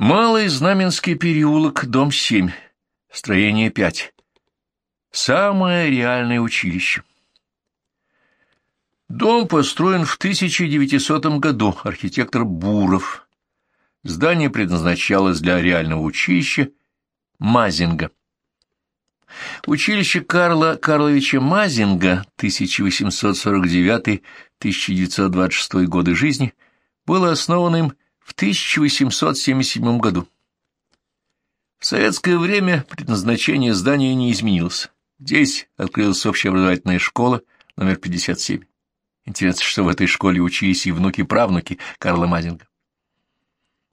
Малый Знаменский переулок, дом 7, строение 5. Самое реальное училище. Дом построен в 1900 году, архитектор Буров. Здание предназначалось для реального училища Мазинга. Училище Карла Карловича Мазинга 1849-1926 годы жизни было основано им в 1877 году. В советское время предназначение здания не изменилось. Здесь открылась общеобразовательная школа номер 57. Интересно, что в этой школе учились и внуки-правнуки Карла Мазинга.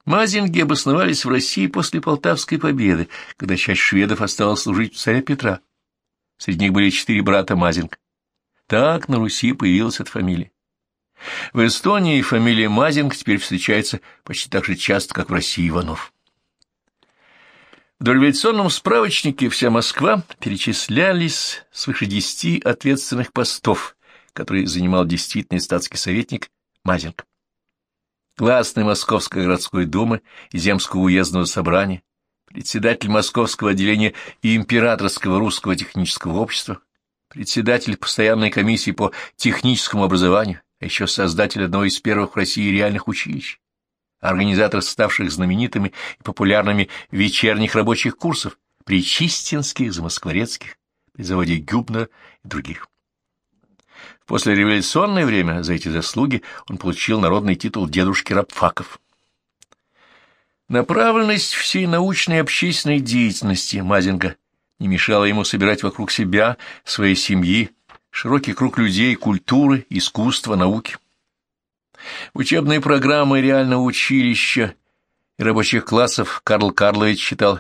Мазинги обосновались в России после Полтавской победы, когда часть шведов осталась служить царя Петра. Среди них были четыре брата Мазинг. Так на Руси появилась эта фамилия. В Эстонии фамилия Мазинг теперь встречается почти так же часто, как в России Иванов. В дореволюционном справочнике «Вся Москва» перечислялись свыше десяти ответственных постов, которые занимал действительный статский советник Мазинг гласный Московской городской думы и Земского уездного собрания, председатель Московского отделения и Императорского русского технического общества, председатель постоянной комиссии по техническому образованию, а еще создатель одного из первых в России реальных училищ, организатор ставших знаменитыми и популярными вечерних рабочих курсов при Чистинских, Замоскворецких, при заводе Гюбнер и других. В послереволюционное время за эти заслуги он получил народный титул дедушки Рабфаков. Направленность всей научной и общественной деятельности Мазинга не мешала ему собирать вокруг себя, своей семьи, широкий круг людей, культуры, искусства, науки. Учебные программы реального училища и рабочих классов Карл Карлович считал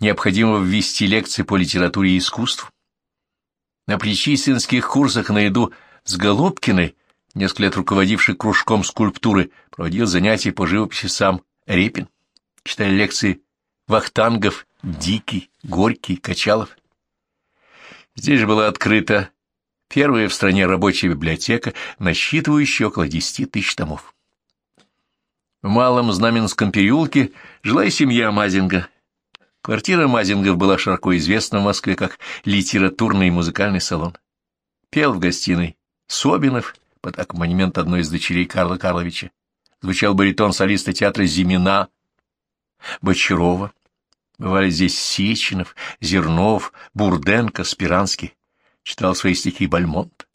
необходимо ввести лекции по литературе и искусству. На причистинских курсах наряду с Голубкиной, несколько лет руководивший кружком скульптуры, проводил занятия по живописи сам Репин. Читали лекции Вахтангов, Дикий, Горький, Качалов. Здесь же была открыта первая в стране рабочая библиотека, насчитывающая около десяти тысяч томов. В Малом Знаменском переулке жила и семья Мазинга, Квартира Мазингов была широко известна в Москве как литературный и музыкальный салон. Пел в гостиной Собинов под аккомпанемент одной из дочерей Карла Карловича. Звучал баритон солиста театра Зимина, Бочарова. Бывали здесь Сеченов, Зернов, Бурденко, Спиранский. Читал свои стихи Бальмонт.